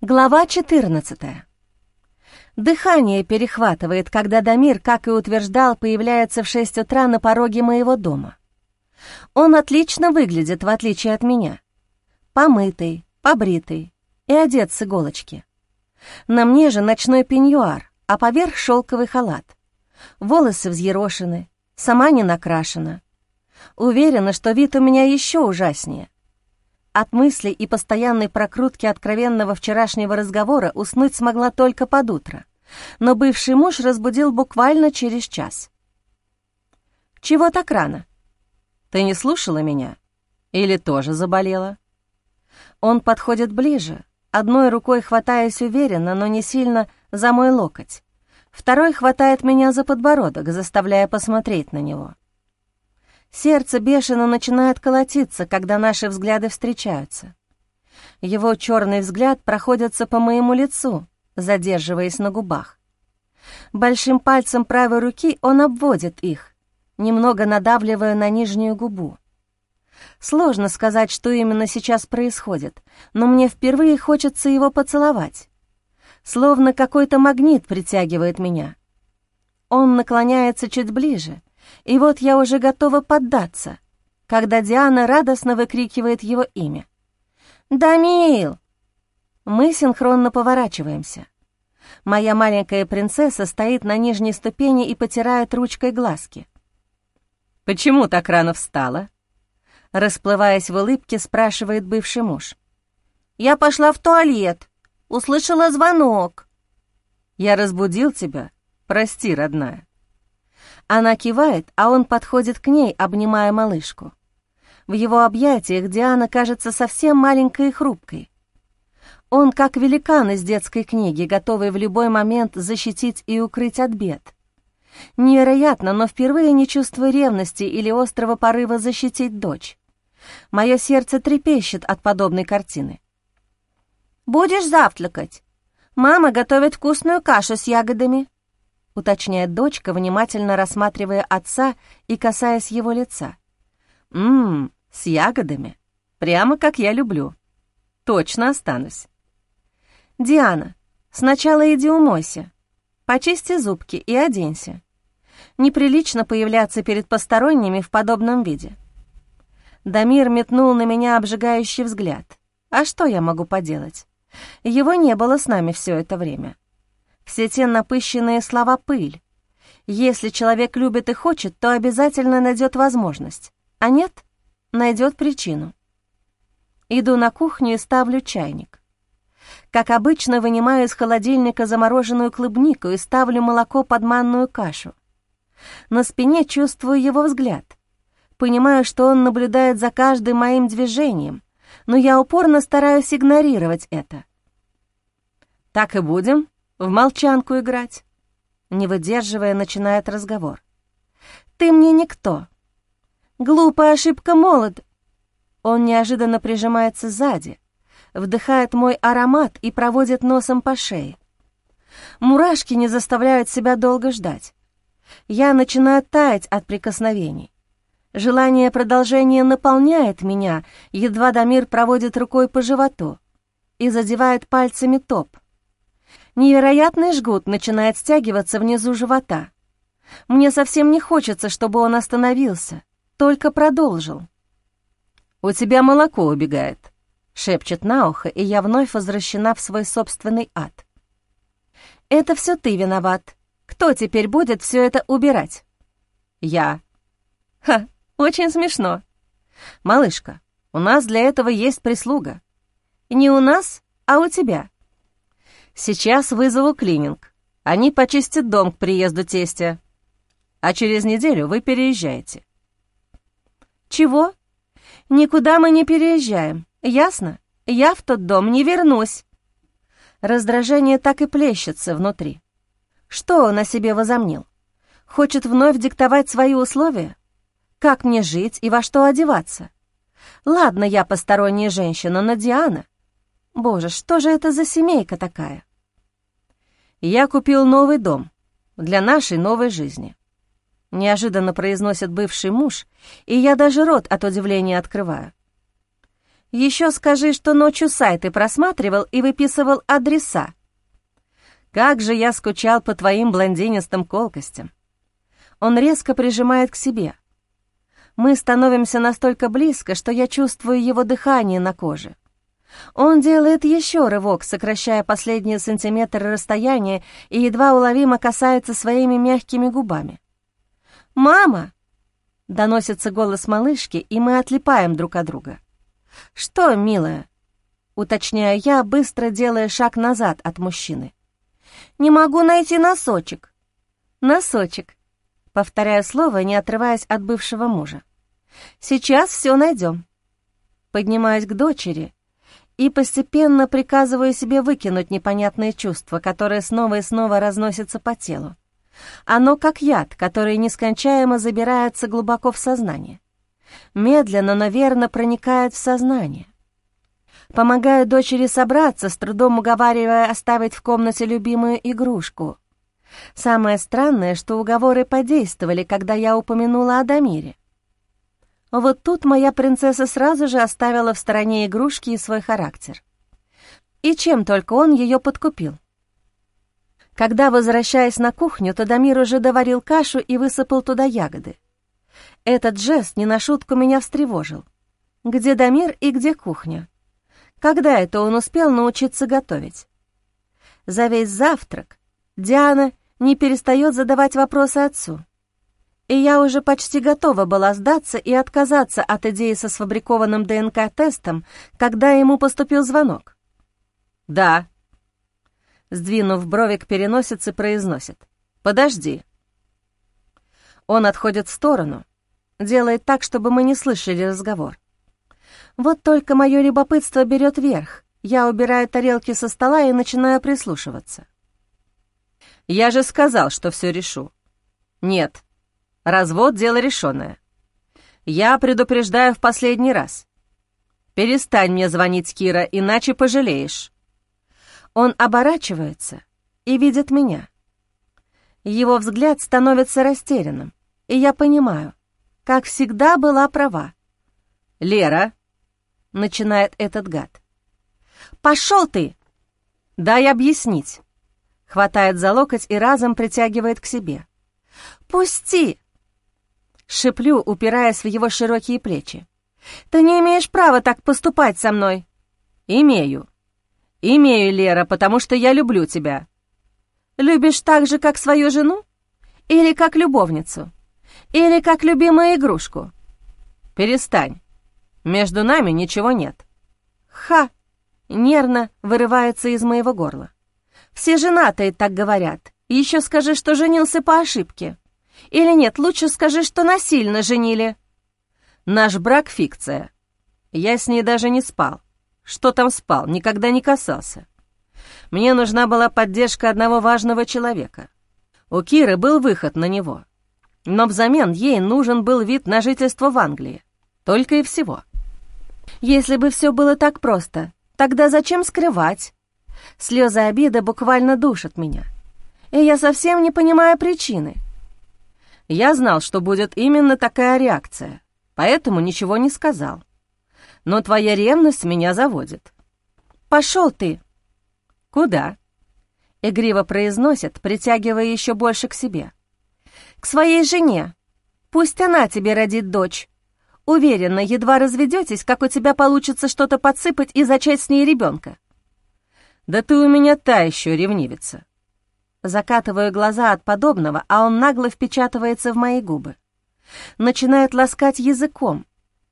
Глава 14. Дыхание перехватывает, когда Дамир, как и утверждал, появляется в 6 утра на пороге моего дома. Он отлично выглядит, в отличие от меня. Помытый, побритый и одет с иголочки. На мне же ночной пеньюар, а поверх шелковый халат. Волосы взъерошены, сама не накрашена. Уверена, что вид у меня еще ужаснее — от мыслей и постоянной прокрутки откровенного вчерашнего разговора уснуть смогла только под утро, но бывший муж разбудил буквально через час. «Чего так рано? Ты не слушала меня? Или тоже заболела?» Он подходит ближе, одной рукой хватаясь уверенно, но не сильно за мой локоть. Второй хватает меня за подбородок, заставляя посмотреть на него. Сердце бешено начинает колотиться, когда наши взгляды встречаются. Его черный взгляд проходится по моему лицу, задерживаясь на губах. Большим пальцем правой руки он обводит их, немного надавливая на нижнюю губу. Сложно сказать, что именно сейчас происходит, но мне впервые хочется его поцеловать. Словно какой-то магнит притягивает меня. Он наклоняется чуть ближе, и вот я уже готова поддаться, когда Диана радостно выкрикивает его имя. «Дамил!» Мы синхронно поворачиваемся. Моя маленькая принцесса стоит на нижней ступени и потирает ручкой глазки. «Почему так рано встала?» Расплываясь в улыбке, спрашивает бывший муж. «Я пошла в туалет, услышала звонок». «Я разбудил тебя? Прости, родная». Она кивает, а он подходит к ней, обнимая малышку. В его объятиях Диана кажется совсем маленькой и хрупкой. Он как великан из детской книги, готовый в любой момент защитить и укрыть от бед. Невероятно, но впервые не чувствую ревности или острого порыва защитить дочь. Мое сердце трепещет от подобной картины. «Будешь завтракать? Мама готовит вкусную кашу с ягодами», уточняет дочка, внимательно рассматривая отца и касаясь его лица. «Ммм, с ягодами. Прямо как я люблю. Точно останусь». «Диана, сначала иди умойся, почисти зубки и оденься. Неприлично появляться перед посторонними в подобном виде». Дамир метнул на меня обжигающий взгляд. «А что я могу поделать? Его не было с нами все это время». Все те напыщенные слова — пыль. Если человек любит и хочет, то обязательно найдет возможность, а нет — найдет причину. Иду на кухню и ставлю чайник. Как обычно, вынимаю из холодильника замороженную клубнику и ставлю молоко под манную кашу. На спине чувствую его взгляд. Понимаю, что он наблюдает за каждым моим движением, но я упорно стараюсь игнорировать это. «Так и будем?» В молчанку играть?» Не выдерживая, начинает разговор. «Ты мне никто. Глупая ошибка молод...» Он неожиданно прижимается сзади, вдыхает мой аромат и проводит носом по шее. Мурашки не заставляют себя долго ждать. Я начинаю таять от прикосновений. Желание продолжения наполняет меня, едва Дамир проводит рукой по животу и задевает пальцами топ — Невероятный жгут начинает стягиваться внизу живота. Мне совсем не хочется, чтобы он остановился, только продолжил. «У тебя молоко убегает», — шепчет на ухо, и я вновь возвращена в свой собственный ад. «Это все ты виноват. Кто теперь будет все это убирать?» «Я». «Ха, очень смешно. Малышка, у нас для этого есть прислуга. Не у нас, а у тебя». Сейчас вызову клининг. Они почистят дом к приезду тестя. А через неделю вы переезжаете. Чего? Никуда мы не переезжаем. Ясно? Я в тот дом не вернусь. Раздражение так и плещется внутри. Что он о себе возомнил? Хочет вновь диктовать свои условия? Как мне жить и во что одеваться? Ладно, я посторонняя женщина, но Диана... Боже, что же это за семейка такая? «Я купил новый дом для нашей новой жизни», — неожиданно произносит бывший муж, и я даже рот от удивления открываю. Еще скажи, что ночью сайты просматривал и выписывал адреса. Как же я скучал по твоим блондинистым колкостям. Он резко прижимает к себе. Мы становимся настолько близко, что я чувствую его дыхание на коже. Он делает еще рывок, сокращая последние сантиметры расстояния и едва уловимо касается своими мягкими губами. «Мама!» — доносится голос малышки, и мы отлипаем друг от друга. «Что, милая?» — уточняю я, быстро делая шаг назад от мужчины. «Не могу найти носочек». «Носочек», — повторяю слово, не отрываясь от бывшего мужа. «Сейчас все найдем». Поднимаюсь к дочери и постепенно приказываю себе выкинуть непонятные чувства, которые снова и снова разносятся по телу. Оно как яд, который нескончаемо забирается глубоко в сознание. Медленно, но верно проникает в сознание. Помогаю дочери собраться, с трудом уговаривая оставить в комнате любимую игрушку. Самое странное, что уговоры подействовали, когда я упомянула о Дамире. Вот тут моя принцесса сразу же оставила в стороне игрушки и свой характер. И чем только он ее подкупил. Когда, возвращаясь на кухню, Тадамир уже доварил кашу и высыпал туда ягоды. Этот жест не на шутку меня встревожил. Где Дамир и где кухня? Когда это он успел научиться готовить? За весь завтрак Диана не перестает задавать вопросы отцу. И я уже почти готова была сдаться и отказаться от идеи со сфабрикованным ДНК-тестом, когда ему поступил звонок. «Да», — сдвинув бровик переносицы, произносит. «Подожди». Он отходит в сторону, делает так, чтобы мы не слышали разговор. Вот только мое любопытство берет верх. Я убираю тарелки со стола и начинаю прислушиваться. «Я же сказал, что все решу». «Нет, развод — дело решенное. Я предупреждаю в последний раз. Перестань мне звонить, Кира, иначе пожалеешь». Он оборачивается и видит меня. Его взгляд становится растерянным, и я понимаю, как всегда была права. «Лера», — начинает этот гад. «Пошел ты!» «Дай объяснить», — хватает за локоть и разом притягивает к себе. «Пусти!» Шиплю, упираясь в его широкие плечи. «Ты не имеешь права так поступать со мной!» «Имею. Имею, Лера, потому что я люблю тебя. Любишь так же, как свою жену? Или как любовницу? Или как любимую игрушку? Перестань. Между нами ничего нет. Ха! Нервно вырывается из моего горла. Все женатые так говорят. Еще скажи, что женился по ошибке. Или нет, лучше скажи, что насильно женили. Наш брак — фикция. Я с ней даже не спал. Что там спал, никогда не касался. Мне нужна была поддержка одного важного человека. У Киры был выход на него. Но взамен ей нужен был вид на жительство в Англии. Только и всего. Если бы все было так просто, тогда зачем скрывать? Слезы обиды буквально душат меня. И я совсем не понимаю причины. Я знал, что будет именно такая реакция, поэтому ничего не сказал. Но твоя ревность меня заводит. Пошел ты, «Куда?» — игриво произносит, притягивая еще больше к себе. «К своей жене. Пусть она тебе родит дочь. Уверена, едва разведетесь, как у тебя получится что-то подсыпать и зачать с ней ребенка». «Да ты у меня та еще ревнивица». Закатываю глаза от подобного, а он нагло впечатывается в мои губы. Начинает ласкать языком,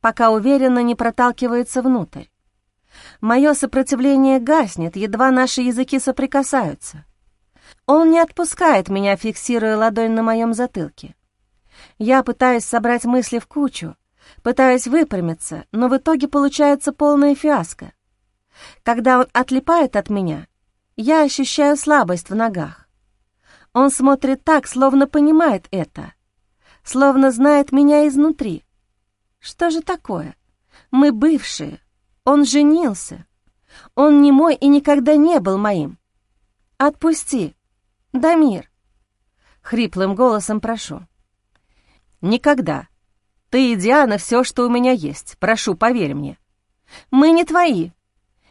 пока уверенно не проталкивается внутрь. Мое сопротивление гаснет, едва наши языки соприкасаются. Он не отпускает меня, фиксируя ладонь на моем затылке. Я пытаюсь собрать мысли в кучу, пытаюсь выпрямиться, но в итоге получается полная фиаско. Когда он отлипает от меня, я ощущаю слабость в ногах. Он смотрит так, словно понимает это, словно знает меня изнутри. Что же такое? Мы бывшие, он женился. Он не мой и никогда не был моим. Отпусти. Дамир. Хриплым голосом прошу. Никогда. Ты и Диана все, что у меня есть. Прошу, поверь мне. Мы не твои.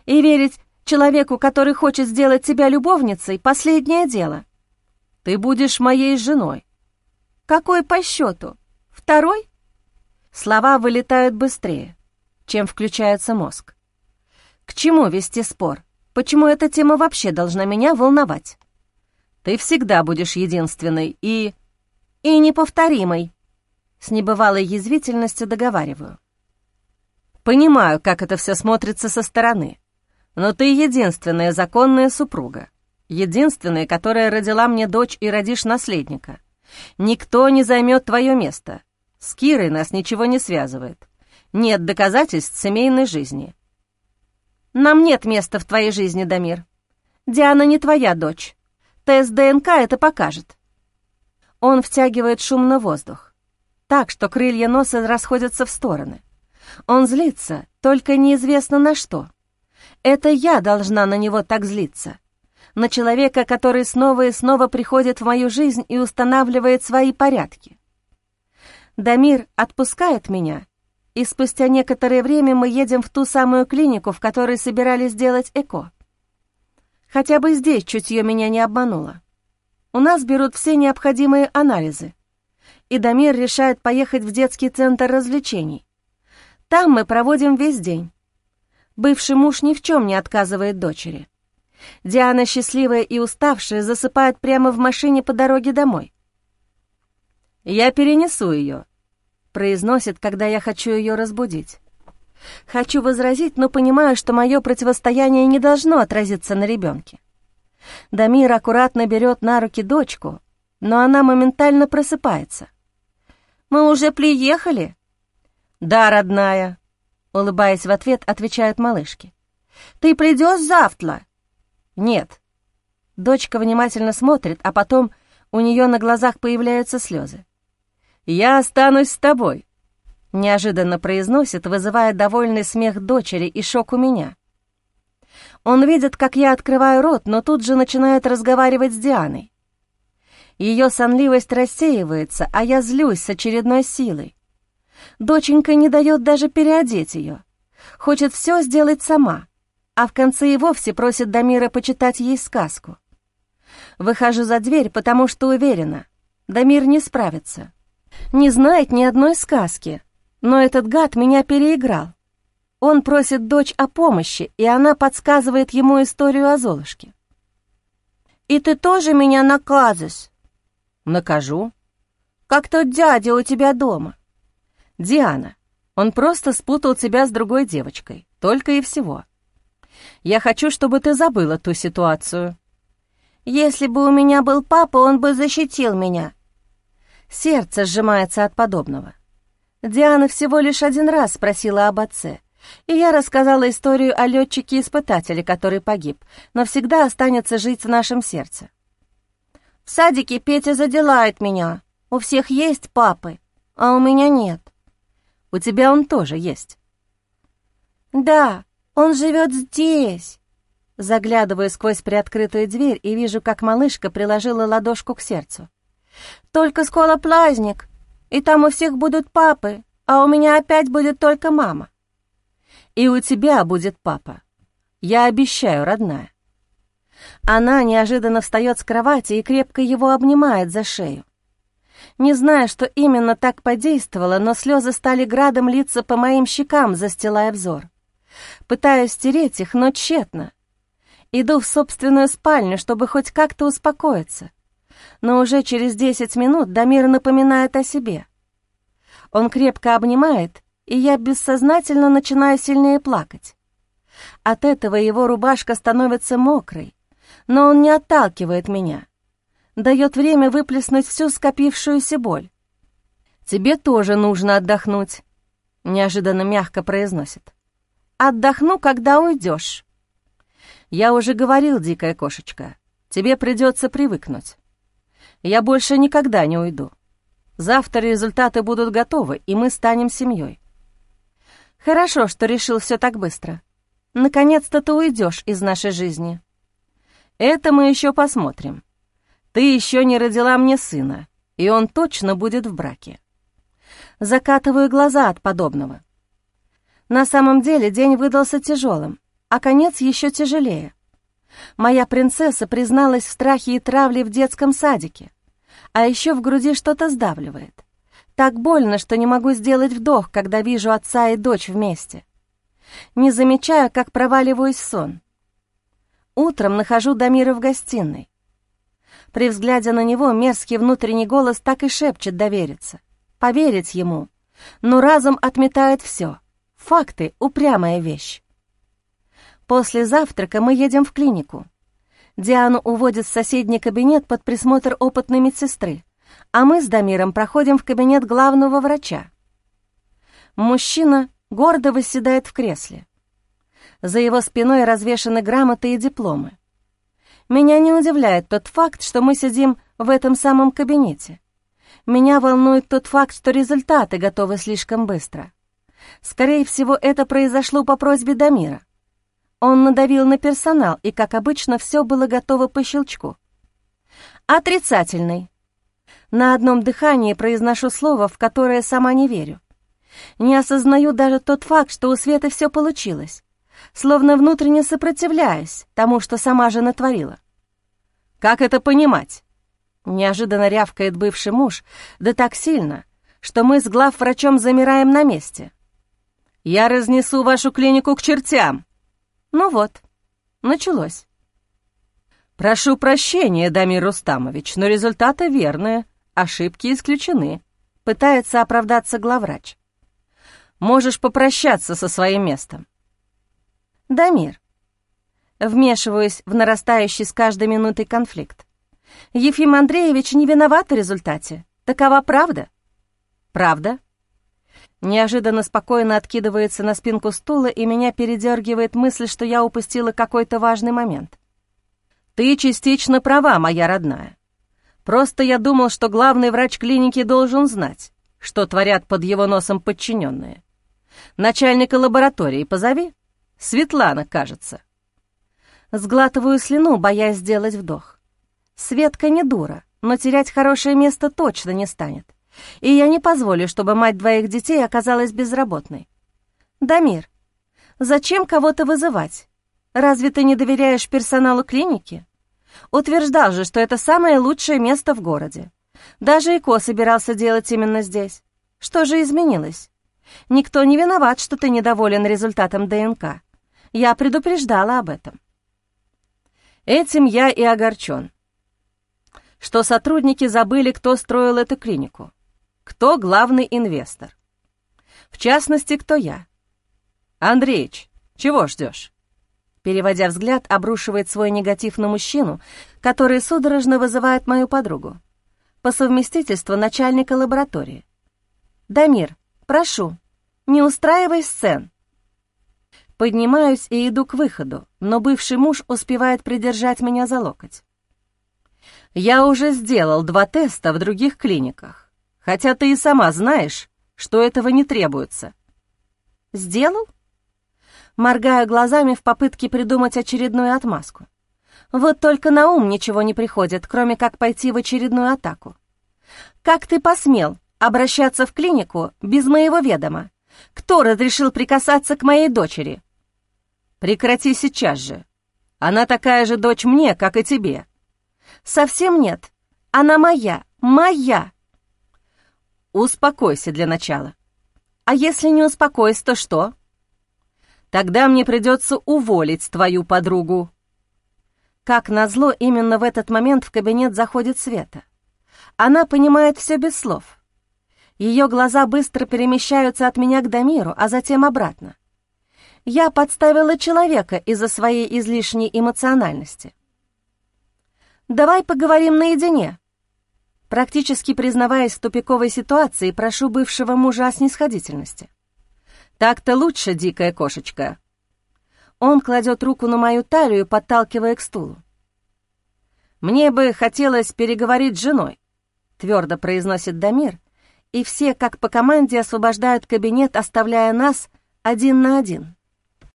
И верить человеку, который хочет сделать тебя любовницей, последнее дело. Ты будешь моей женой. Какой по счету? Второй? Слова вылетают быстрее, чем включается мозг. К чему вести спор? Почему эта тема вообще должна меня волновать? Ты всегда будешь единственной и... И неповторимой. С небывалой язвительностью договариваю. Понимаю, как это все смотрится со стороны. Но ты единственная законная супруга. Единственная, которая родила мне дочь и родишь наследника. Никто не займет твое место. С Кирой нас ничего не связывает. Нет доказательств семейной жизни. Нам нет места в твоей жизни, Дамир. Диана не твоя дочь. Тест ДНК это покажет. Он втягивает шумно воздух, так что крылья носа расходятся в стороны. Он злится, только неизвестно на что. Это я должна на него так злиться. На человека, который снова и снова приходит в мою жизнь и устанавливает свои порядки. Дамир отпускает меня, и спустя некоторое время мы едем в ту самую клинику, в которой собирались сделать ЭКО. Хотя бы здесь чутье меня не обмануло. У нас берут все необходимые анализы, и Дамир решает поехать в детский центр развлечений. Там мы проводим весь день. Бывший муж ни в чем не отказывает дочери. Диана, счастливая и уставшая, засыпает прямо в машине по дороге домой. «Я перенесу ее», — произносит, когда я хочу ее разбудить. Хочу возразить, но понимаю, что мое противостояние не должно отразиться на ребенке. Дамир аккуратно берет на руки дочку, но она моментально просыпается. «Мы уже приехали?» «Да, родная», Улыбаясь в ответ, отвечают малышки. «Ты придешь завтра?» «Нет». Дочка внимательно смотрит, а потом у нее на глазах появляются слезы. «Я останусь с тобой», — неожиданно произносит, вызывая довольный смех дочери и шок у меня. Он видит, как я открываю рот, но тут же начинает разговаривать с Дианой. Ее сонливость рассеивается, а я злюсь с очередной силой. Доченька не дает даже переодеть ее. Хочет все сделать сама, а в конце и вовсе просит Дамира почитать ей сказку. Выхожу за дверь, потому что уверена, Дамир не справится. Не знает ни одной сказки, но этот гад меня переиграл. Он просит дочь о помощи, и она подсказывает ему историю о Золушке. «И ты тоже меня наказываешь?» «Накажу». «Как тот дядя у тебя дома. «Диана, он просто спутал тебя с другой девочкой, только и всего. Я хочу, чтобы ты забыла ту ситуацию». «Если бы у меня был папа, он бы защитил меня». Сердце сжимается от подобного. Диана всего лишь один раз спросила об отце, и я рассказала историю о летчике-испытателе, который погиб, но всегда останется жить в нашем сердце. «В садике Петя заделает меня. У всех есть папы, а у меня нет. У тебя он тоже есть». «Да, он живет здесь». Заглядываю сквозь приоткрытую дверь и вижу, как малышка приложила ладошку к сердцу. «Только скоро праздник, и там у всех будут папы, а у меня опять будет только мама». «И у тебя будет папа. Я обещаю, родная». Она неожиданно встает с кровати и крепко его обнимает за шею. Не знаю, что именно так подействовало, но слезы стали градом литься по моим щекам, застилая взор. Пытаюсь стереть их, но тщетно. Иду в собственную спальню, чтобы хоть как-то успокоиться. Но уже через десять минут Дамир напоминает о себе. Он крепко обнимает, и я бессознательно начинаю сильнее плакать. От этого его рубашка становится мокрой, но он не отталкивает меня дает время выплеснуть всю скопившуюся боль. «Тебе тоже нужно отдохнуть», — неожиданно мягко произносит. «Отдохну, когда уйдешь». «Я уже говорил, дикая кошечка, тебе придется привыкнуть. Я больше никогда не уйду. Завтра результаты будут готовы, и мы станем семьей». «Хорошо, что решил все так быстро. Наконец-то ты уйдешь из нашей жизни». «Это мы еще посмотрим. Ты еще не родила мне сына, и он точно будет в браке. Закатываю глаза от подобного. На самом деле день выдался тяжелым, а конец еще тяжелее. Моя принцесса призналась в страхе и травле в детском садике, а еще в груди что-то сдавливает. Так больно, что не могу сделать вдох, когда вижу отца и дочь вместе. Не замечаю, как проваливаюсь в сон. Утром нахожу Дамира в гостиной. При взгляде на него мерзкий внутренний голос так и шепчет довериться, поверить ему, но разум отметает все. Факты — упрямая вещь. После завтрака мы едем в клинику. Диану уводят в соседний кабинет под присмотр опытной медсестры, а мы с Дамиром проходим в кабинет главного врача. Мужчина гордо восседает в кресле. За его спиной развешаны грамоты и дипломы. Меня не удивляет тот факт, что мы сидим в этом самом кабинете. Меня волнует тот факт, что результаты готовы слишком быстро. Скорее всего, это произошло по просьбе Дамира. Он надавил на персонал, и, как обычно, все было готово по щелчку. Отрицательный. На одном дыхании произношу слово, в которое сама не верю. Не осознаю даже тот факт, что у Светы все получилось, словно внутренне сопротивляясь тому, что сама же натворила. «Как это понимать?» Неожиданно рявкает бывший муж, да так сильно, что мы с главврачом замираем на месте. «Я разнесу вашу клинику к чертям!» Ну вот, началось. «Прошу прощения, Дамир Рустамович, но результаты верные, ошибки исключены», — пытается оправдаться главврач. «Можешь попрощаться со своим местом». «Дамир, вмешиваюсь в нарастающий с каждой минутой конфликт. Ефим Андреевич не виноват в результате. Такова правда?» «Правда?» Неожиданно спокойно откидывается на спинку стула, и меня передергивает мысль, что я упустила какой-то важный момент. «Ты частично права, моя родная. Просто я думал, что главный врач клиники должен знать, что творят под его носом подчиненные. Начальника лаборатории позови. Светлана, кажется». Сглатываю слюну, боясь сделать вдох. Светка не дура, но терять хорошее место точно не станет и я не позволю, чтобы мать двоих детей оказалась безработной. Дамир, зачем кого-то вызывать? Разве ты не доверяешь персоналу клиники? Утверждал же, что это самое лучшее место в городе. Даже ИКО собирался делать именно здесь. Что же изменилось? Никто не виноват, что ты недоволен результатом ДНК. Я предупреждала об этом. Этим я и огорчен. Что сотрудники забыли, кто строил эту клинику кто главный инвестор. В частности, кто я. Андреич, чего ждешь? Переводя взгляд, обрушивает свой негатив на мужчину, который судорожно вызывает мою подругу. По совместительству начальника лаборатории. «Дамир, прошу, не устраивай сцен». Поднимаюсь и иду к выходу, но бывший муж успевает придержать меня за локоть. «Я уже сделал два теста в других клиниках хотя ты и сама знаешь, что этого не требуется». «Сделал?» Моргая глазами в попытке придумать очередную отмазку. Вот только на ум ничего не приходит, кроме как пойти в очередную атаку. «Как ты посмел обращаться в клинику без моего ведома? Кто разрешил прикасаться к моей дочери?» «Прекрати сейчас же. Она такая же дочь мне, как и тебе». «Совсем нет. Она моя, моя!» Успокойся для начала. А если не успокоюсь, то что? Тогда мне придется уволить твою подругу. Как назло, именно в этот момент в кабинет заходит Света. Она понимает все без слов. Ее глаза быстро перемещаются от меня к Дамиру, а затем обратно. Я подставила человека из-за своей излишней эмоциональности. «Давай поговорим наедине», Практически признаваясь в тупиковой ситуации, прошу бывшего мужа о снисходительности. «Так-то лучше, дикая кошечка». Он кладет руку на мою талию, подталкивая к стулу. «Мне бы хотелось переговорить с женой», — твердо произносит Дамир, и все, как по команде, освобождают кабинет, оставляя нас один на один.